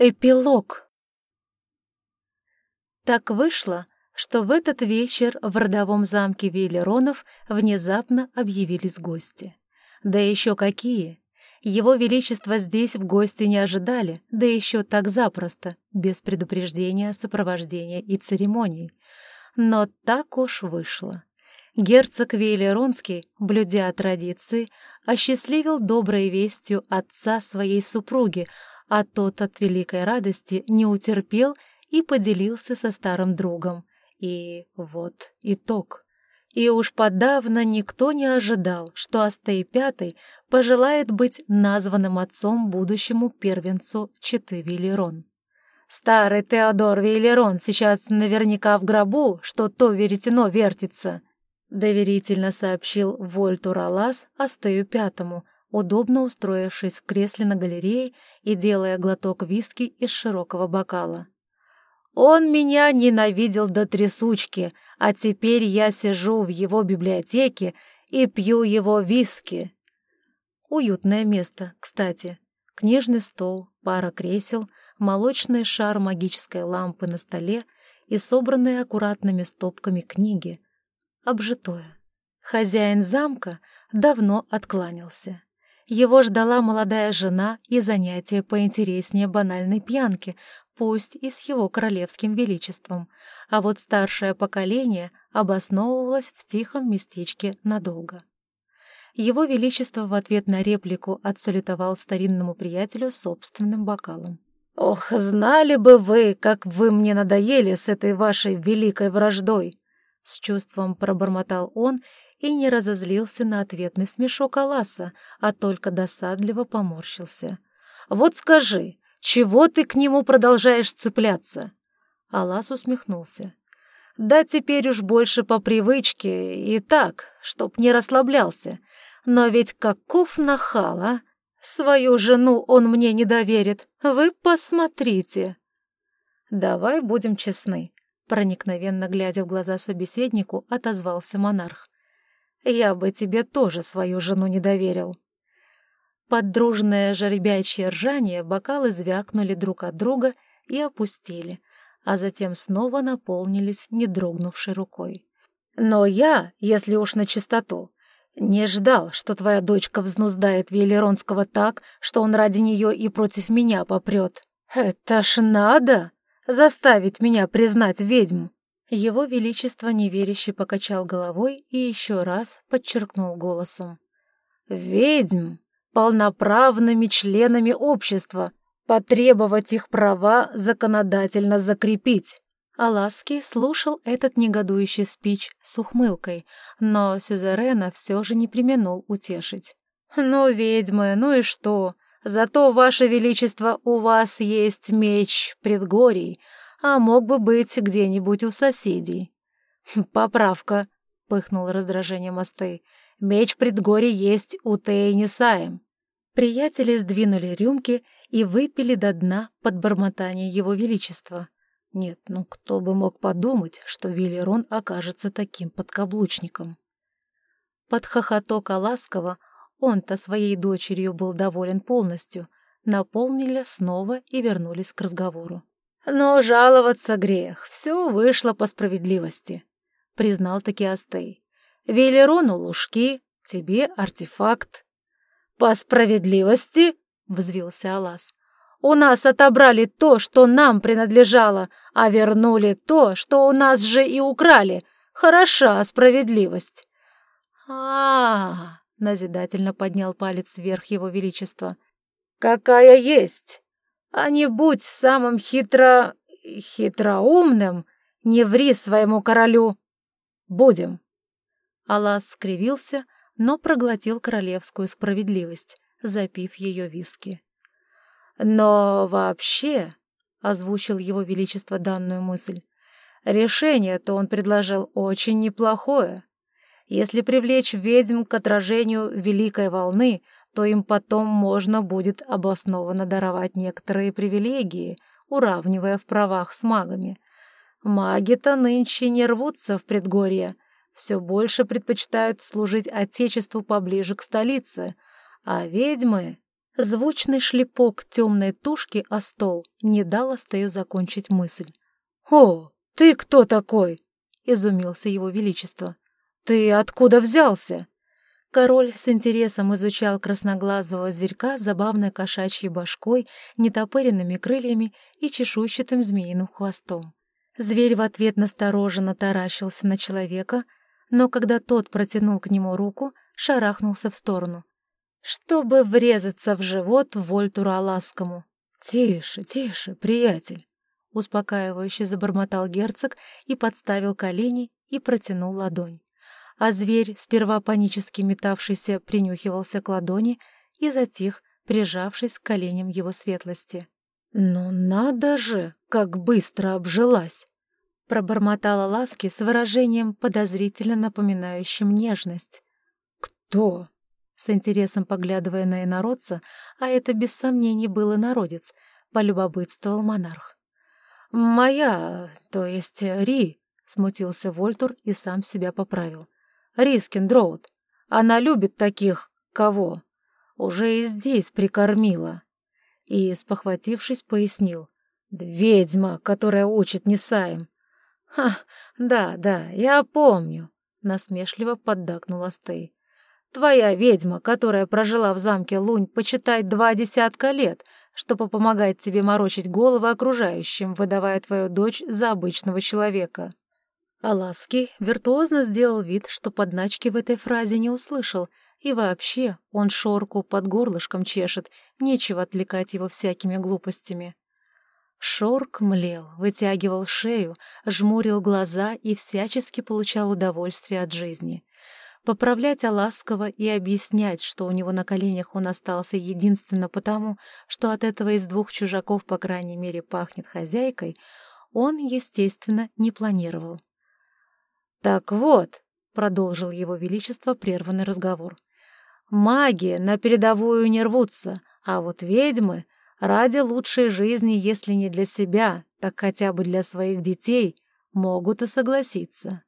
Эпилог. Так вышло, что в этот вечер в родовом замке Вейлеронов внезапно объявились гости. Да еще какие! Его Величество здесь в гости не ожидали, да еще так запросто, без предупреждения, сопровождения и церемоний. Но так уж вышло. Герцог Вейлеронский, блюдя традиции, осчастливил доброй вестью отца своей супруги, а тот от великой радости не утерпел и поделился со старым другом. И вот итог. И уж подавно никто не ожидал, что Астей Пятый пожелает быть названным отцом будущему первенцу Читы Виллерон. «Старый Теодор Вейлерон сейчас наверняка в гробу, что то веретено вертится», — доверительно сообщил Вольту Ралас Астею Пятому, удобно устроившись в кресле на галерее и делая глоток виски из широкого бокала. «Он меня ненавидел до трясучки, а теперь я сижу в его библиотеке и пью его виски». Уютное место, кстати. Книжный стол, пара кресел, молочный шар магической лампы на столе и собранные аккуратными стопками книги. Обжитое. Хозяин замка давно откланялся. Его ждала молодая жена и занятия поинтереснее банальной пьянки, пусть и с его королевским величеством, а вот старшее поколение обосновывалось в тихом местечке надолго. Его Величество в ответ на реплику отсалютовал старинному приятелю собственным бокалом. «Ох, знали бы вы, как вы мне надоели с этой вашей великой враждой!» С чувством пробормотал он и не разозлился на ответный смешок Аласа, а только досадливо поморщился. «Вот скажи, чего ты к нему продолжаешь цепляться?» Алас усмехнулся. «Да теперь уж больше по привычке и так, чтоб не расслаблялся. Но ведь каков нахал, а? Свою жену он мне не доверит. Вы посмотрите!» «Давай будем честны», — проникновенно глядя в глаза собеседнику, отозвался монарх. Я бы тебе тоже свою жену не доверил». Под дружное жеребячье ржание бокалы звякнули друг от друга и опустили, а затем снова наполнились не дрогнувшей рукой. «Но я, если уж на чистоту, не ждал, что твоя дочка взнуздает Велеронского так, что он ради нее и против меня попрет. Это ж надо заставить меня признать ведьму!» Его Величество неверяще покачал головой и еще раз подчеркнул голосом. «Ведьм полноправными членами общества, потребовать их права законодательно закрепить». Аласки слушал этот негодующий спич с ухмылкой, но Сюзерена все же не применул утешить. «Ну, ведьмы, ну и что? Зато, Ваше Величество, у вас есть меч предгорий, а мог бы быть где-нибудь у соседей. «Поправка», — пыхнул раздражением Астей. «Меч предгорья есть у Тейни Саем». Приятели сдвинули рюмки и выпили до дна под бормотание его величества. Нет, ну кто бы мог подумать, что Виллерон окажется таким подкаблучником. Под хохоток Аласкова он-то своей дочерью был доволен полностью, наполнили снова и вернулись к разговору. Но жаловаться грех, все вышло по справедливости, признал таки Астей. Велерону лужки, тебе артефакт. По справедливости, взвился Алас. У нас отобрали то, что нам принадлежало, а вернули то, что у нас же и украли. Хороша справедливость. А, -а, -а назидательно поднял палец вверх его величества. Какая есть а не будь самым хитро... хитроумным, не ври своему королю. Будем. Алас скривился, но проглотил королевскую справедливость, запив ее виски. Но вообще, — озвучил его величество данную мысль, — решение-то он предложил очень неплохое. Если привлечь ведьм к отражению великой волны, то им потом можно будет обоснованно даровать некоторые привилегии, уравнивая в правах с магами. Маги-то нынче не рвутся в предгорье, все больше предпочитают служить Отечеству поближе к столице, а ведьмы... Звучный шлепок темной тушки о стол не дал Астею закончить мысль. «О, ты кто такой?» — изумился его величество. «Ты откуда взялся?» Король с интересом изучал красноглазого зверька с забавной кошачьей башкой, нетопыренными крыльями и чешуйчатым змеиным хвостом. Зверь в ответ настороженно таращился на человека, но когда тот протянул к нему руку, шарахнулся в сторону, чтобы врезаться в живот Вольтуру Аласкому. «Тише, тише, приятель!» — успокаивающе забормотал герцог и подставил колени и протянул ладонь. А зверь, сперва панически метавшийся, принюхивался к ладони и затих, прижавшись к коленям его светлости. «Ну надо же, как быстро обжилась!» Пробормотала Ласки с выражением, подозрительно напоминающим нежность. «Кто?» С интересом поглядывая на инородца, а это без сомнений был инородец, полюбопытствовал монарх. «Моя, то есть Ри», — смутился Вольтур и сам себя поправил. «Рискин Дроуд. Она любит таких... кого? Уже и здесь прикормила». И, спохватившись, пояснил. «Ведьма, которая учит Несаем». «Ха, да, да, я помню», — насмешливо поддакнул Астей. Твоя ведьма, которая прожила в замке Лунь, почитай два десятка лет, чтобы помогать тебе морочить головы окружающим, выдавая твою дочь за обычного человека». Аласки виртуозно сделал вид, что подначки в этой фразе не услышал, и вообще он шорку под горлышком чешет, нечего отвлекать его всякими глупостями. Шорк млел, вытягивал шею, жмурил глаза и всячески получал удовольствие от жизни — поправлять ласково и объяснять, что у него на коленях он остался единственно потому, что от этого из двух чужаков, по крайней мере, пахнет хозяйкой, он, естественно, не планировал. «Так вот», — продолжил его величество прерванный разговор, «маги на передовую не рвутся, а вот ведьмы ради лучшей жизни, если не для себя, так хотя бы для своих детей, могут и согласиться».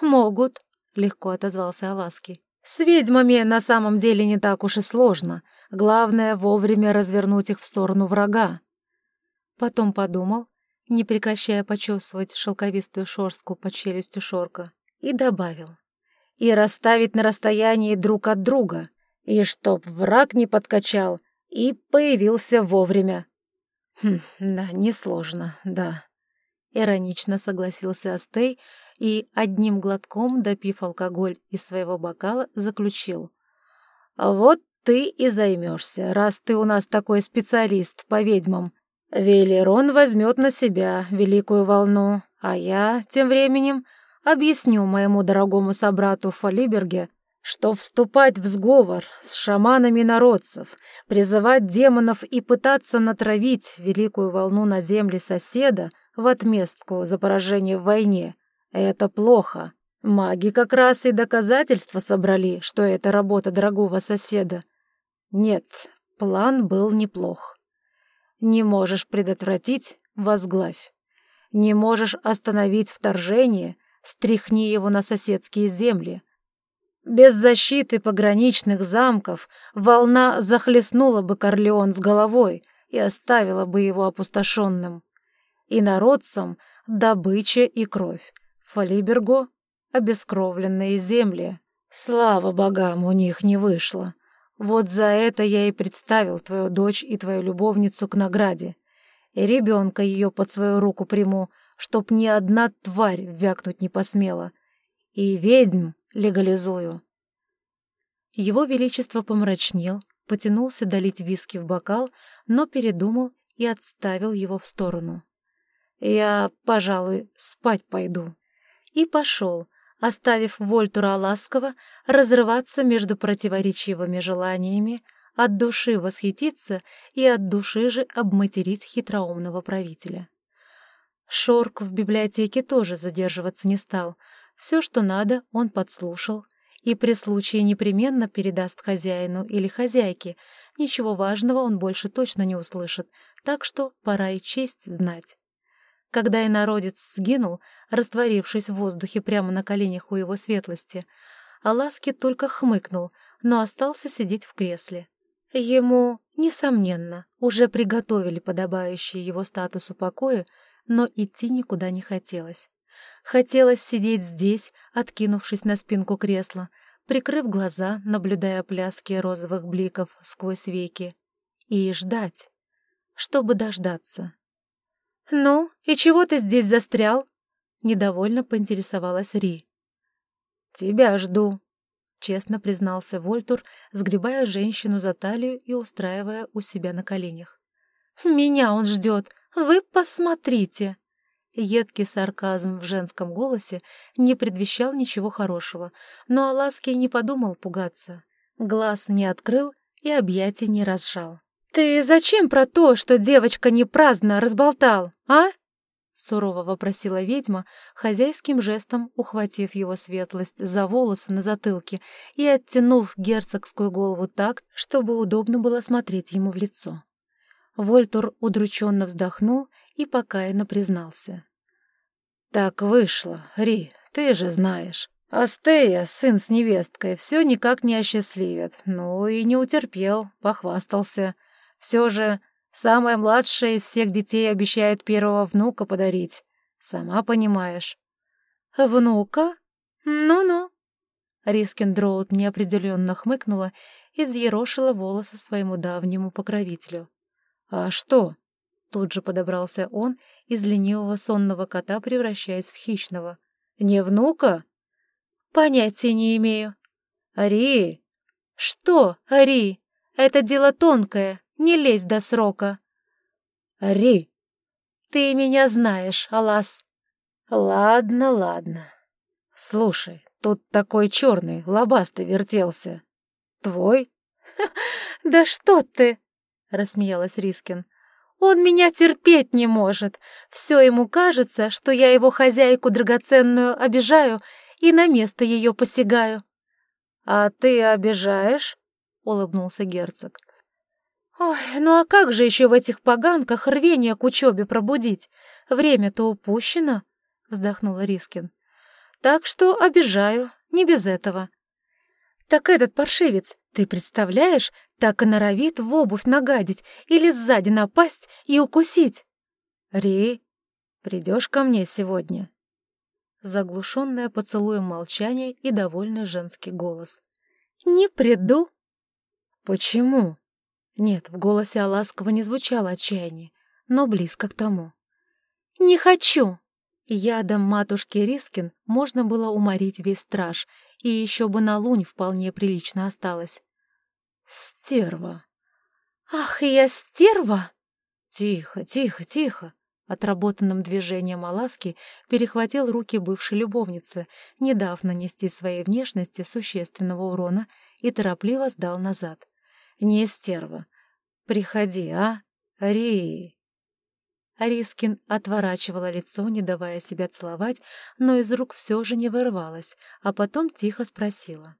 «Могут», — легко отозвался Аласки. «С ведьмами на самом деле не так уж и сложно. Главное — вовремя развернуть их в сторону врага». Потом подумал, не прекращая почесывать шелковистую шорстку под челюстью шорка, и добавил. «И расставить на расстоянии друг от друга, и чтоб враг не подкачал и появился вовремя». «Хм, да, несложно, да», — иронично согласился Астей, — и, одним глотком допив алкоголь из своего бокала, заключил. «Вот ты и займешься, раз ты у нас такой специалист по ведьмам. Велерон возьмет на себя великую волну, а я, тем временем, объясню моему дорогому собрату Фалиберге, что вступать в сговор с шаманами народцев, призывать демонов и пытаться натравить великую волну на земли соседа в отместку за поражение в войне — это плохо. Маги как раз и доказательства собрали, что это работа дорогого соседа. Нет, план был неплох. Не можешь предотвратить — возглавь. Не можешь остановить вторжение — стряхни его на соседские земли. Без защиты пограничных замков волна захлестнула бы Корлеон с головой и оставила бы его опустошенным. И народцам — добыча и кровь. Фалибергу — обескровленные земли. Слава богам, у них не вышло. Вот за это я и представил твою дочь и твою любовницу к награде. И ребенка ее под свою руку приму, чтоб ни одна тварь вякнуть не посмела. И ведьм легализую. Его Величество помрачнел, потянулся долить виски в бокал, но передумал и отставил его в сторону. «Я, пожалуй, спать пойду» и пошел, оставив Вольтура ласково разрываться между противоречивыми желаниями, от души восхититься и от души же обматерить хитроумного правителя. Шорк в библиотеке тоже задерживаться не стал. Все, что надо, он подслушал и при случае непременно передаст хозяину или хозяйке. Ничего важного он больше точно не услышит, так что пора и честь знать. Когда инородец сгинул, растворившись в воздухе прямо на коленях у его светлости, Аласки только хмыкнул, но остался сидеть в кресле. Ему, несомненно, уже приготовили подобающие его статусу покоя, но идти никуда не хотелось. Хотелось сидеть здесь, откинувшись на спинку кресла, прикрыв глаза, наблюдая пляски розовых бликов сквозь веки, и ждать, чтобы дождаться. «Ну, и чего ты здесь застрял?» — недовольно поинтересовалась Ри. «Тебя жду», — честно признался Вольтур, сгребая женщину за талию и устраивая у себя на коленях. «Меня он ждет! Вы посмотрите!» Едкий сарказм в женском голосе не предвещал ничего хорошего, но Алаский не подумал пугаться. Глаз не открыл и объятий не разжал. «Ты зачем про то, что девочка не праздно разболтал, а?» Сурово вопросила ведьма, хозяйским жестом ухватив его светлость за волосы на затылке и оттянув герцогскую голову так, чтобы удобно было смотреть ему в лицо. Вольтур удрученно вздохнул и покаянно признался. «Так вышло, Ри, ты же знаешь. Астея, сын с невесткой, все никак не осчастливят. Ну и не утерпел, похвастался. Все же самая младшая из всех детей обещает первого внука подарить. Сама понимаешь». «Внука? Ну-ну». Рискин Дроуд неопределенно хмыкнула и взъерошила волосы своему давнему покровителю. «А что?» Тут же подобрался он, из ленивого сонного кота превращаясь в хищного. «Не внука?» «Понятия не имею». «Ари!» «Что, Ари? Это дело тонкое, не лезь до срока». «Ари!» «Ты меня знаешь, Алас». «Ладно, ладно. Слушай, тут такой черный, лобастый вертелся. Твой?» «Да что ты!» — рассмеялась Рискин. «Он меня терпеть не может. Все ему кажется, что я его хозяйку драгоценную обижаю и на место ее посягаю». «А ты обижаешь?» — улыбнулся герцог. «Ой, ну а как же еще в этих поганках рвение к учебе пробудить? Время-то упущено», — вздохнула Рискин. «Так что обижаю, не без этого». «Так этот паршивец, ты представляешь, так и норовит в обувь нагадить или сзади напасть и укусить. «Ри, придешь ко мне сегодня?» Заглушенное поцелуем молчание и довольный женский голос. «Не приду». «Почему?» Нет, в голосе Аласкова не звучало отчаяние, но близко к тому. «Не хочу!» Ядом матушки Рискин можно было уморить весь страж, и еще бы на лунь вполне прилично осталось. «Стерва!» «Ах, я стерва!» «Тихо, тихо, тихо!» Отработанным движением Аласки перехватил руки бывшей любовницы, не дав нанести своей внешности существенного урона, и торопливо сдал назад. «Не стерва! Приходи, а? Ри!» Арискин отворачивала лицо, не давая себя целовать, но из рук все же не вырывалась, а потом тихо спросила.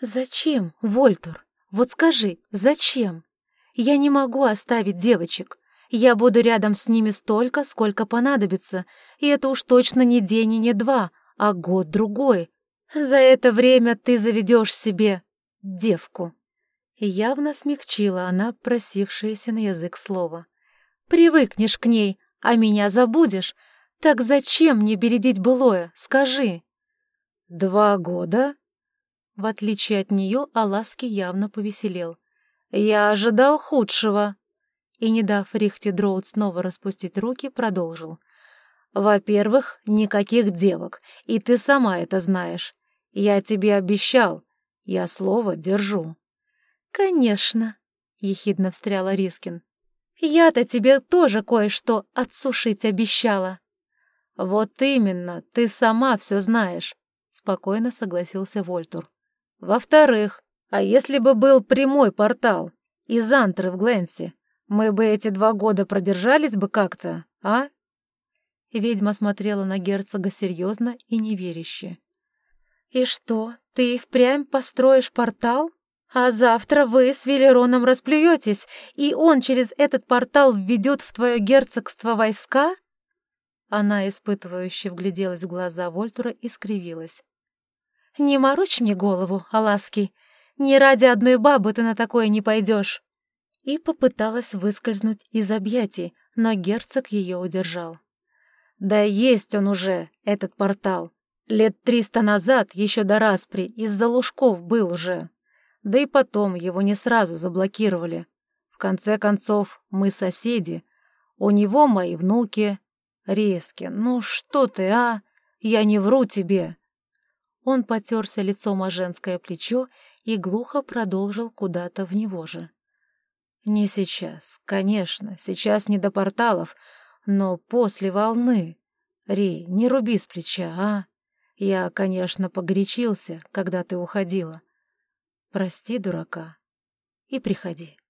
«Зачем, Вольтур?» Вот скажи, зачем? Я не могу оставить девочек. Я буду рядом с ними столько, сколько понадобится, и это уж точно не день и не два, а год-другой. За это время ты заведешь себе девку». Явно смягчила она просившееся на язык слово. «Привыкнешь к ней, а меня забудешь. Так зачем мне бередить былое, скажи?» «Два года?» В отличие от нее, Аласки явно повеселел. «Я ожидал худшего!» И, не дав Рихте Дроуд снова распустить руки, продолжил. «Во-первых, никаких девок, и ты сама это знаешь. Я тебе обещал, я слово держу». «Конечно», — ехидно встряла Рискин. «Я-то тебе тоже кое-что отсушить обещала». «Вот именно, ты сама все знаешь», — спокойно согласился Вольтур. Во-вторых, а если бы был прямой портал из Антры в Гленси, мы бы эти два года продержались бы как-то, а? Ведьма смотрела на герцога серьезно и неверяще. «И что, ты и впрямь построишь портал? А завтра вы с Велероном расплюетесь, и он через этот портал введет в твое герцогство войска?» Она испытывающе вгляделась в глаза Вольтура и скривилась. «Не морочь мне голову, Алаский. Не ради одной бабы ты на такое не пойдешь. И попыталась выскользнуть из объятий, но герцог ее удержал. Да есть он уже, этот портал. Лет триста назад, еще до распри, из-за лужков был уже. Да и потом его не сразу заблокировали. В конце концов, мы соседи. У него мои внуки. Резки, ну что ты, а? Я не вру тебе. Он потерся лицом о женское плечо и глухо продолжил куда-то в него же. «Не сейчас, конечно, сейчас не до порталов, но после волны. Ри, не руби с плеча, а? Я, конечно, погорячился, когда ты уходила. Прости, дурака, и приходи».